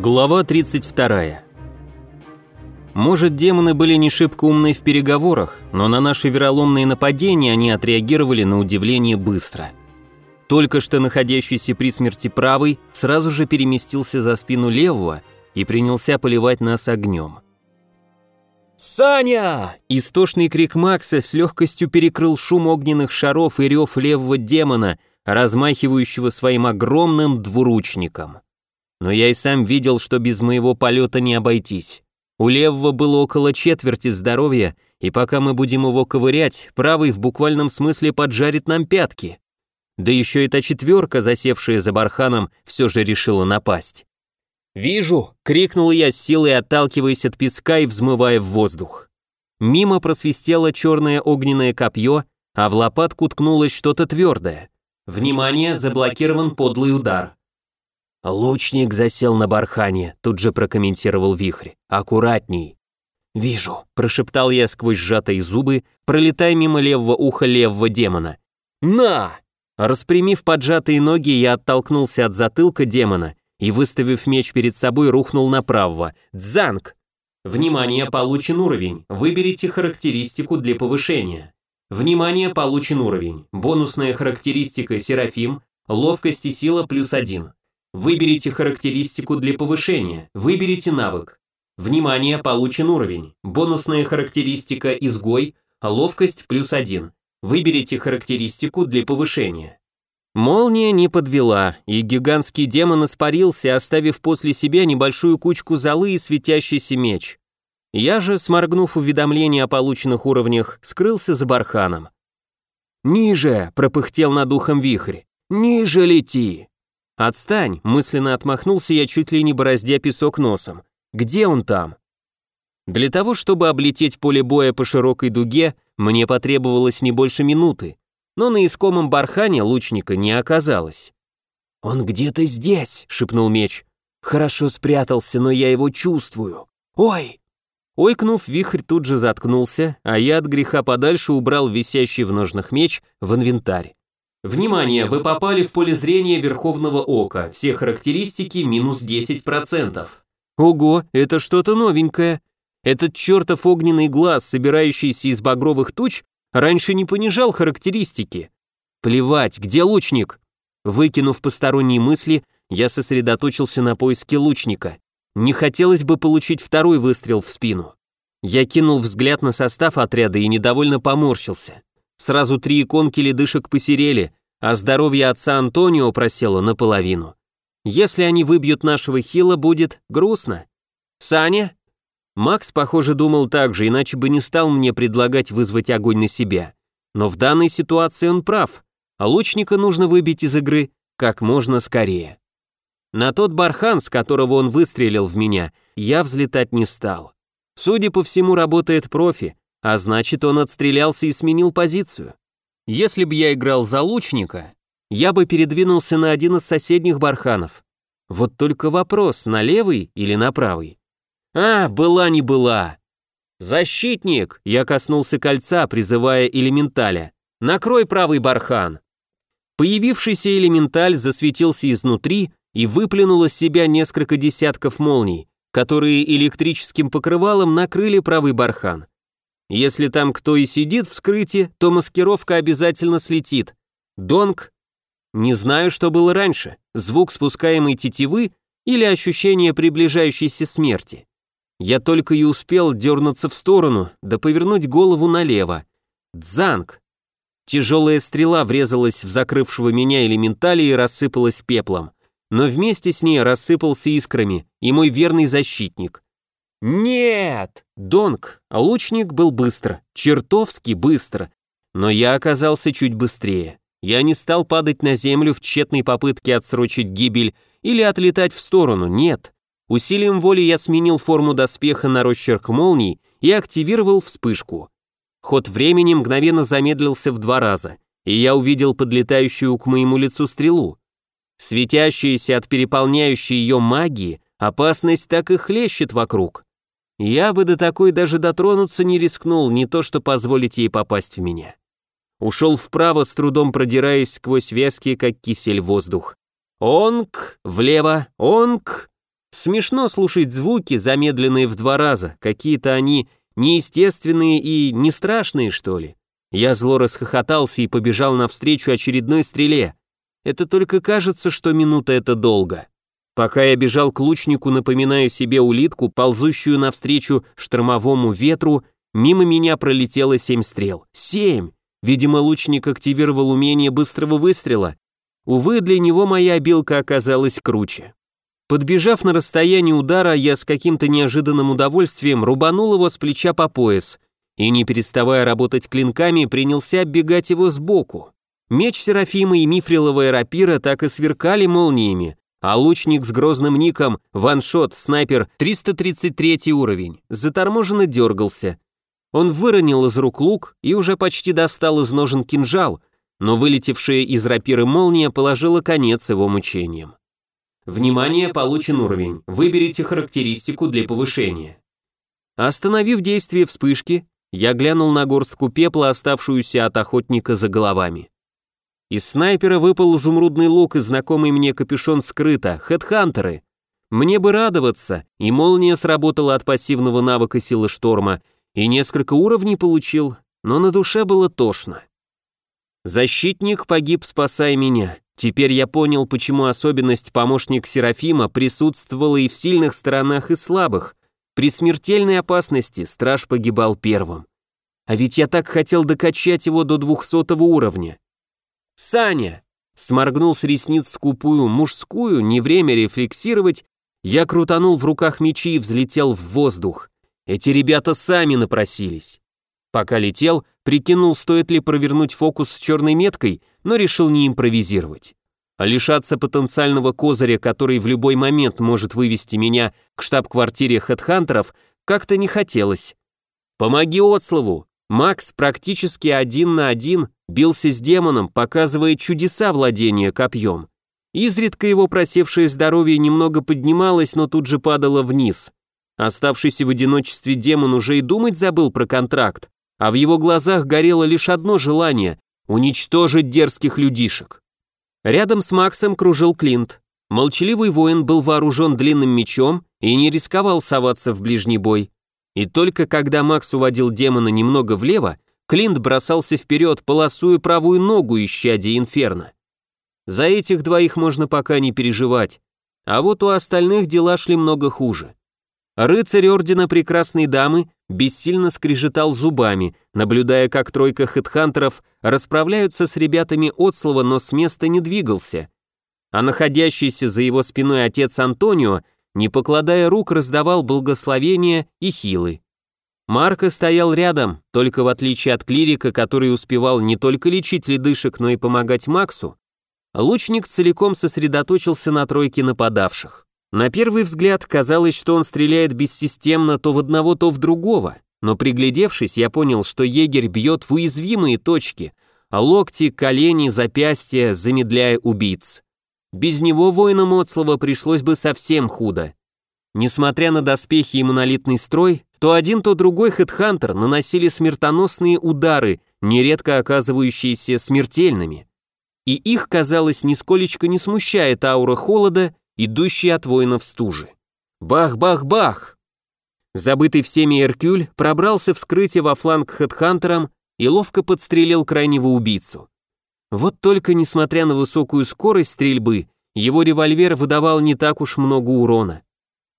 Глава 32. Может, демоны были не шибко умны в переговорах, но на наши вероломные нападения они отреагировали на удивление быстро. Только что находящийся при смерти правый сразу же переместился за спину левого и принялся поливать нас огнем. «Саня!» Истошный крик Макса с легкостью перекрыл шум огненных шаров и рев левого демона, размахивающего своим огромным двуручником. Но я и сам видел, что без моего полета не обойтись. У левого было около четверти здоровья, и пока мы будем его ковырять, правый в буквальном смысле поджарит нам пятки. Да еще эта четверка, засевшая за барханом, все же решила напасть. «Вижу!» — крикнул я с силой, отталкиваясь от песка и взмывая в воздух. Мимо просвистело черное огненное копье, а в лопатку ткнулось что-то твердое. «Внимание, заблокирован подлый удар». «Лучник засел на бархане», — тут же прокомментировал вихрь. «Аккуратней». «Вижу», — прошептал я сквозь сжатые зубы, пролетая мимо левого уха левого демона. «На!» Распрямив поджатые ноги, я оттолкнулся от затылка демона и, выставив меч перед собой, рухнул на правого. «Дзанг!» Внимание, получен уровень. Выберите характеристику для повышения. Внимание, получен уровень. Бонусная характеристика Серафим, ловкость и сила плюс один. Выберите характеристику для повышения. Выберите навык. Внимание, получен уровень. Бонусная характеристика изгой, ловкость плюс один. Выберите характеристику для повышения. Молния не подвела, и гигантский демон испарился, оставив после себя небольшую кучку золы и светящийся меч. Я же, сморгнув уведомление о полученных уровнях, скрылся за барханом. «Ниже!» — пропыхтел над ухом вихрь. «Ниже лети!» «Отстань!» — мысленно отмахнулся я чуть ли не бороздя песок носом. «Где он там?» Для того, чтобы облететь поле боя по широкой дуге, мне потребовалось не больше минуты, но на искомом бархане лучника не оказалось. «Он где-то здесь», — шепнул меч. «Хорошо спрятался, но я его чувствую. Ой!» Ойкнув, вихрь тут же заткнулся, а я от греха подальше убрал висящий в ножнах меч в инвентарь. Внимание, вы попали в поле зрения Верховного Ока, все характеристики минус 10%. Ого, это что-то новенькое. Этот чертов огненный глаз, собирающийся из багровых туч, Раньше не понижал характеристики. Плевать, где лучник? Выкинув посторонние мысли, я сосредоточился на поиске лучника. Не хотелось бы получить второй выстрел в спину. Я кинул взгляд на состав отряда и недовольно поморщился. Сразу три иконки ледышек посерели, а здоровье отца Антонио просело наполовину. Если они выбьют нашего хила, будет грустно. «Саня?» Макс, похоже, думал так же, иначе бы не стал мне предлагать вызвать огонь на себя. Но в данной ситуации он прав, а лучника нужно выбить из игры как можно скорее. На тот бархан, с которого он выстрелил в меня, я взлетать не стал. Судя по всему, работает профи, а значит, он отстрелялся и сменил позицию. Если бы я играл за лучника, я бы передвинулся на один из соседних барханов. Вот только вопрос, на левый или на правый. А, была не была. Защитник! Я коснулся кольца, призывая элементаля. Накрой правый бархан. Появившийся элементаль засветился изнутри и выплюнул из себя несколько десятков молний, которые электрическим покрывалом накрыли правый бархан. Если там кто и сидит в скрытии, то маскировка обязательно слетит. Донг. Не знаю, что было раньше, звук спускаемой тетивы или ощущение приближающейся смерти. Я только и успел дернуться в сторону, да повернуть голову налево. Дзанг! Тяжелая стрела врезалась в закрывшего меня элементали и рассыпалась пеплом. Но вместе с ней рассыпался искрами и мой верный защитник. «Нет!» Донг, лучник был быстро, чертовски быстро. Но я оказался чуть быстрее. Я не стал падать на землю в тщетной попытке отсрочить гибель или отлетать в сторону, нет. Усилием воли я сменил форму доспеха на росчерк молний и активировал вспышку. Ход времени мгновенно замедлился в два раза, и я увидел подлетающую к моему лицу стрелу. Светящаяся от переполняющей ее магии, опасность так и хлещет вокруг. Я бы до такой даже дотронуться не рискнул, не то что позволить ей попасть в меня. Ушел вправо, с трудом продираясь сквозь вязкий, как кисель, воздух. Онг, влево, онг, Смешно слушать звуки, замедленные в два раза, какие-то они неестественные и не страшные, что ли. Я зло расхохотался и побежал навстречу очередной стреле. Это только кажется, что минута это долго. Пока я бежал к лучнику, напоминая себе улитку, ползущую навстречу штормовому ветру, мимо меня пролетело семь стрел. Семь! Видимо, лучник активировал умение быстрого выстрела. Увы, для него моя обилка оказалась круче. Подбежав на расстояние удара, я с каким-то неожиданным удовольствием рубанул его с плеча по пояс и, не переставая работать клинками, принялся оббегать его сбоку. Меч Серафима и мифриловая рапира так и сверкали молниями, а лучник с грозным ником «Ваншот, снайпер, 333 уровень» заторможенно дергался. Он выронил из рук лук и уже почти достал из ножен кинжал, но вылетевшая из рапиры молния положила конец его мучениям. Внимание, получен уровень. Выберите характеристику для повышения. Остановив действие вспышки, я глянул на горстку пепла, оставшуюся от охотника за головами. Из снайпера выпал изумрудный лук и знакомый мне капюшон скрыто, хедхантеры. Мне бы радоваться, и молния сработала от пассивного навыка силы шторма, и несколько уровней получил, но на душе было тошно. Защитник погиб, спасая меня. Теперь я понял, почему особенность помощник Серафима присутствовала и в сильных сторонах, и слабых. При смертельной опасности страж погибал первым. А ведь я так хотел докачать его до двухсотого уровня. «Саня!» Сморгнул с ресниц скупую мужскую, не время рефлексировать, я крутанул в руках мечи и взлетел в воздух. Эти ребята сами напросились. Пока летел, прикинул, стоит ли провернуть фокус с черной меткой, но решил не импровизировать. А лишаться потенциального козыря, который в любой момент может вывести меня к штаб-квартире хедхантеров, как-то не хотелось. «Помоги Отслову!» Макс практически один на один бился с демоном, показывая чудеса владения копьем. Изредка его просевшее здоровье немного поднималось, но тут же падало вниз. Оставшийся в одиночестве демон уже и думать забыл про контракт, а в его глазах горело лишь одно желание — уничтожить дерзких людишек. Рядом с Максом кружил Клинт. Молчаливый воин был вооружен длинным мечом и не рисковал соваться в ближний бой. И только когда Макс уводил демона немного влево, Клинт бросался вперед, полосуя правую ногу, исчадия инферно. За этих двоих можно пока не переживать, а вот у остальных дела шли много хуже. Рыцарь Ордена Прекрасной Дамы бессильно скрежетал зубами, наблюдая, как тройка хедхантеров расправляются с ребятами от слова, но с места не двигался. А находящийся за его спиной отец Антонио не покладая рук, раздавал благословения и хилы. Марко стоял рядом, только в отличие от клирика, который успевал не только лечить ледышек, но и помогать Максу, лучник целиком сосредоточился на тройке нападавших. На первый взгляд казалось, что он стреляет бессистемно то в одного, то в другого, но приглядевшись, я понял, что егерь бьет в уязвимые точки, а локти, колени, запястья, замедляя убийц. Без него воинам Отслова пришлось бы совсем худо. Несмотря на доспехи и монолитный строй, то один, то другой хедхантер наносили смертоносные удары, нередко оказывающиеся смертельными. И их, казалось, нисколечко не смущает аура холода, идущая от воинов стужи. Бах-бах-бах! Забытый всеми Эркюль пробрался вскрытие во фланг хедхантерам и ловко подстрелил крайнего убийцу. Вот только, несмотря на высокую скорость стрельбы, его револьвер выдавал не так уж много урона.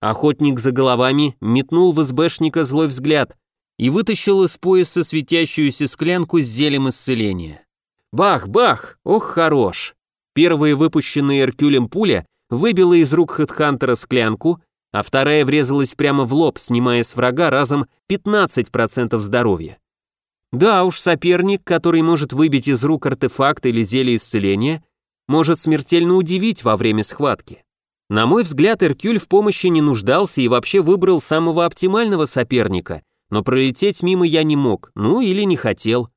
Охотник за головами метнул в СБшника злой взгляд и вытащил из пояса светящуюся склянку с зелем исцеления. Бах-бах! Ох, хорош! Первая выпущенная Эркюлем пуля выбила из рук Хедхантера склянку, а вторая врезалась прямо в лоб, снимая с врага разом 15% здоровья. Да уж, соперник, который может выбить из рук артефакт или зелье исцеления, может смертельно удивить во время схватки. На мой взгляд, Эркюль в помощи не нуждался и вообще выбрал самого оптимального соперника, но пролететь мимо я не мог, ну или не хотел.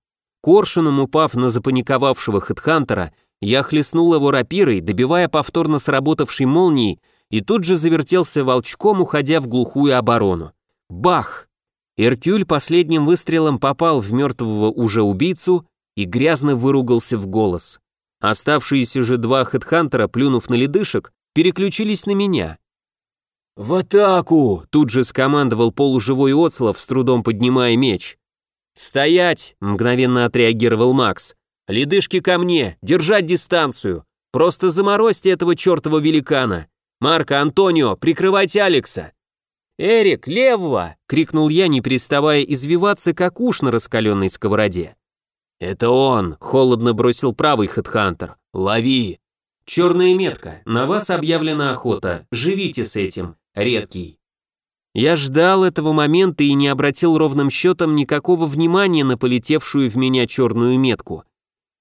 Коршуном упав на запаниковавшего хедхантера, я хлестнул его рапирой, добивая повторно сработавшей молнией, и тут же завертелся волчком, уходя в глухую оборону. Бах! Эркюль последним выстрелом попал в мертвого уже убийцу и грязно выругался в голос. Оставшиеся же два хедхантера, плюнув на ледышек, переключились на меня. «В атаку!» — тут же скомандовал полуживой Оцлов, с трудом поднимая меч. «Стоять!» — мгновенно отреагировал Макс. «Ледышки ко мне! Держать дистанцию! Просто заморозьте этого чертова великана! Марко, Антонио, прикрывайте Алекса!» «Эрик, левого!» — крикнул я, не переставая извиваться, как уж на раскаленной сковороде. «Это он!» — холодно бросил правый хедхантер. «Лови!» «Черная метка. На вас объявлена охота. Живите с этим. Редкий». Я ждал этого момента и не обратил ровным счетом никакого внимания на полетевшую в меня черную метку.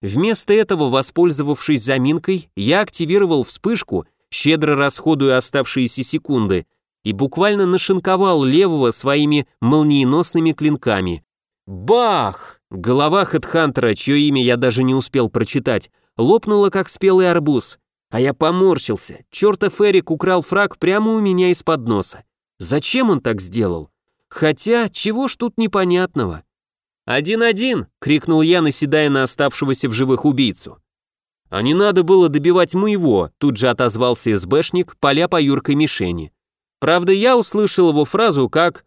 Вместо этого, воспользовавшись заминкой, я активировал вспышку, щедро расходуя оставшиеся секунды, и буквально нашинковал левого своими молниеносными клинками. Бах! Голова Хедхантера, чье имя я даже не успел прочитать, лопнула как спелый арбуз, а я поморщился. Чертов Эрик украл фраг прямо у меня из-под носа. Зачем он так сделал? Хотя, чего ж тут непонятного? «Один-один!» — крикнул я, наседая на оставшегося в живых убийцу. «А не надо было добивать моего», — тут же отозвался СБшник, поля по юркой мишени. Правда, я услышал его фразу как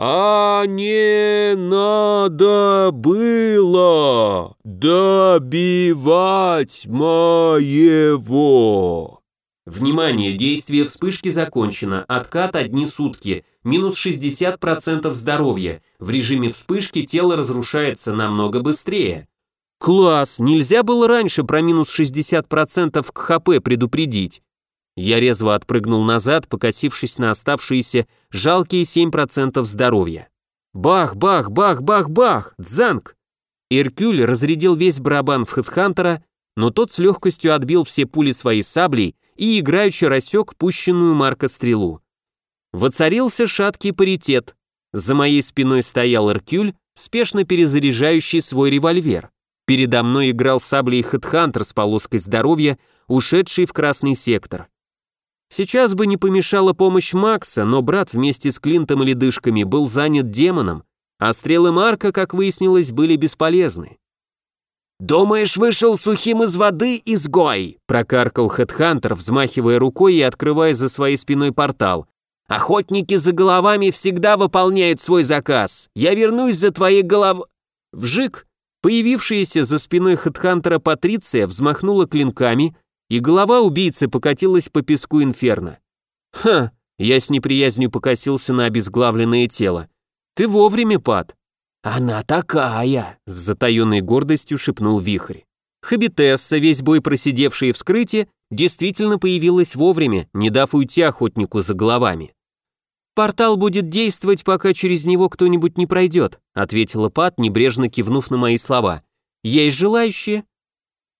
«А не надо было добивать моего». Внимание, действие вспышки закончено, откат одни сутки, минус 60% здоровья, в режиме вспышки тело разрушается намного быстрее. Класс, нельзя было раньше про минус 60% к ХП предупредить. Я резво отпрыгнул назад, покосившись на оставшиеся жалкие 7% здоровья. Бах, бах, бах, бах, бах, дзанг! Иркюль разрядил весь барабан в Хедхантера, но тот с легкостью отбил все пули своей саблей и играючи рассек пущенную Марка стрелу. Воцарился шаткий паритет. За моей спиной стоял Эркюль, спешно перезаряжающий свой револьвер. Передо мной играл саблей Хедхантер с полоской здоровья, ушедший в красный сектор. Сейчас бы не помешала помощь Макса, но брат вместе с Клинтом и ледышками был занят демоном, а стрелы Марка, как выяснилось, были бесполезны. «Думаешь, вышел сухим из воды, изгой?» прокаркал Хедхантер, взмахивая рукой и открывая за своей спиной портал. «Охотники за головами всегда выполняют свой заказ. Я вернусь за твоей голов...» Вжик! Появившаяся за спиной Хедхантера Патриция взмахнула клинками, и голова убийцы покатилась по песку инферно. «Ха!» Я с неприязнью покосился на обезглавленное тело. «Ты вовремя, Пат!» «Она такая!» — с затаенной гордостью шепнул Вихрь. Хабитесса, весь бой просидевшая в скрытии, действительно появилась вовремя, не дав уйти охотнику за головами. «Портал будет действовать, пока через него кто-нибудь не пройдет», ответила Пат, небрежно кивнув на мои слова. «Есть желающие?»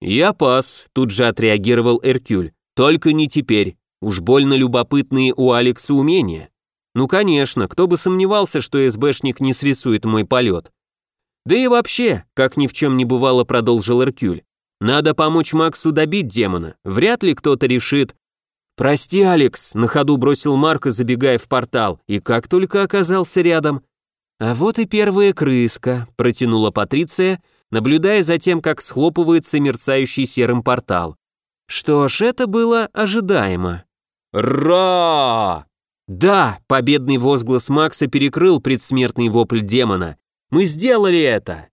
«Я пас», тут же отреагировал Эркюль. «Только не теперь. Уж больно любопытные у Алекса умения». Ну конечно, кто бы сомневался, что СБшник не срисует мой полет. Да и вообще, как ни в чем не бывало, продолжил Эркюль. Надо помочь Максу добить демона. Вряд ли кто-то решит. Прости, Алекс, на ходу бросил Марко, забегая в портал, и как только оказался рядом. А вот и первая крыска, протянула Патриция, наблюдая за тем, как схлопывается мерцающий серым портал. Что ж, это было ожидаемо. «Ра!» Да, победный возглас Макса перекрыл предсмертный вопль демона. Мы сделали это!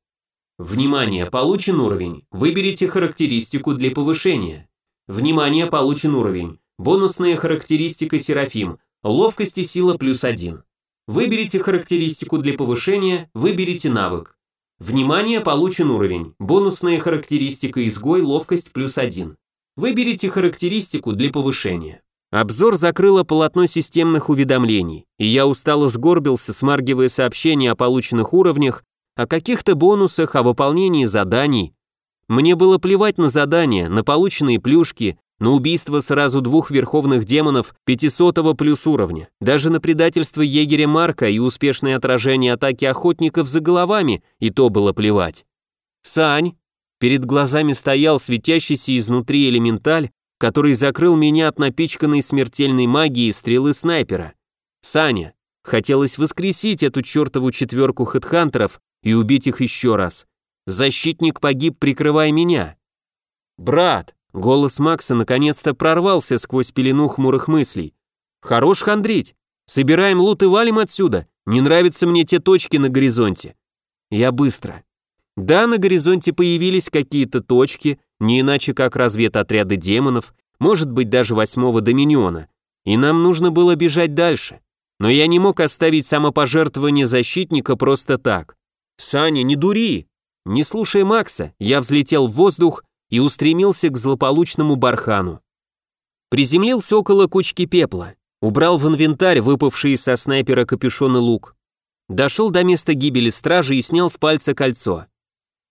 Внимание, получен уровень. Выберите характеристику для повышения. Внимание, получен уровень. Бонусная характеристика Серафим. Ловкость и сила плюс один. Выберите характеристику для повышения, выберите навык. Внимание, получен уровень. Бонусная характеристика изгой, ловкость плюс один. Выберите характеристику для повышения. Обзор закрыло полотно системных уведомлений, и я устало сгорбился, смаргивая сообщения о полученных уровнях, о каких-то бонусах, о выполнении заданий. Мне было плевать на задания, на полученные плюшки, на убийство сразу двух верховных демонов 500 плюс уровня, даже на предательство егеря Марка и успешное отражение атаки охотников за головами, и то было плевать. «Сань!» Перед глазами стоял светящийся изнутри элементаль, который закрыл меня от напичканной смертельной магии стрелы снайпера. Саня. Хотелось воскресить эту чертову четверку хедхантеров и убить их еще раз. Защитник погиб, прикрывая меня. «Брат!» — голос Макса наконец-то прорвался сквозь пелену хмурых мыслей. Хорош хандрить. Собираем лут и валим отсюда. Не нравятся мне те точки на горизонте. Я быстро. Да, на горизонте появились какие-то точки, не иначе как разведотряды демонов, может быть даже восьмого доминиона. И нам нужно было бежать дальше. Но я не мог оставить самопожертвование защитника просто так. «Саня, не дури!» Не слушая Макса, я взлетел в воздух и устремился к злополучному бархану. Приземлился около кучки пепла, убрал в инвентарь выпавший со снайпера капюшон и лук. Дошел до места гибели стражи и снял с пальца кольцо.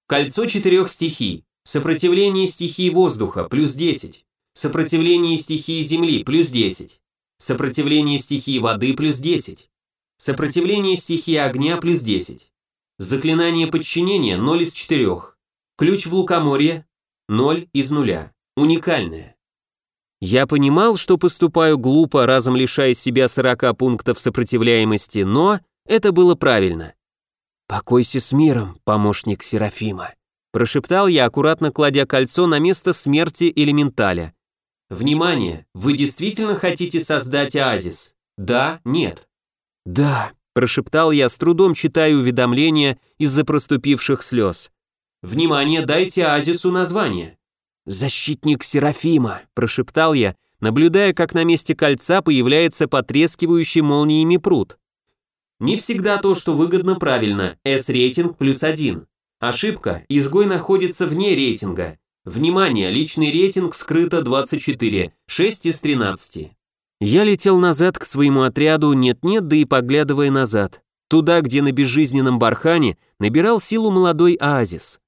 Кольцо четырех стихий. Сопротивление стихии воздуха плюс 10. Сопротивление стихии земли плюс 10. Сопротивление стихии воды плюс 10. Сопротивление стихии огня плюс 10. Заклинание подчинения 0 из 4. Ключ в лукоморье 0 из 0. Уникальное. Я понимал, что поступаю глупо, разом лишая себя 40 пунктов сопротивляемости, но это было правильно. «Покойся с миром, помощник Серафима», прошептал я, аккуратно кладя кольцо на место смерти элементаля. «Внимание! Вы действительно хотите создать оазис? Да? Нет?» «Да», прошептал я, с трудом читая уведомления из-за проступивших слез. «Внимание, дайте оазису название». «Защитник Серафима», прошептал я, наблюдая, как на месте кольца появляется потрескивающий молниями пруд. Не всегда то, что выгодно, правильно. S-рейтинг плюс один. Ошибка. Изгой находится вне рейтинга. Внимание, личный рейтинг скрыто 24, 6 из 13. Я летел назад к своему отряду, нет-нет, да и поглядывая назад. Туда, где на безжизненном бархане набирал силу молодой оазис.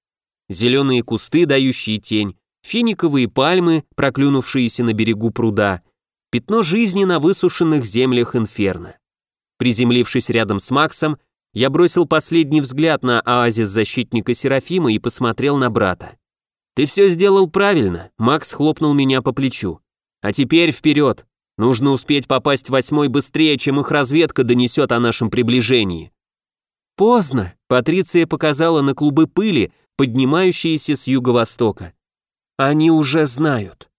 Зеленые кусты, дающие тень, финиковые пальмы, проклюнувшиеся на берегу пруда, пятно жизни на высушенных землях инферно. Приземлившись рядом с Максом, я бросил последний взгляд на оазис защитника Серафима и посмотрел на брата. «Ты все сделал правильно», — Макс хлопнул меня по плечу. «А теперь вперед. Нужно успеть попасть в восьмой быстрее, чем их разведка донесет о нашем приближении». «Поздно», — Патриция показала на клубы пыли, поднимающиеся с юго-востока. «Они уже знают».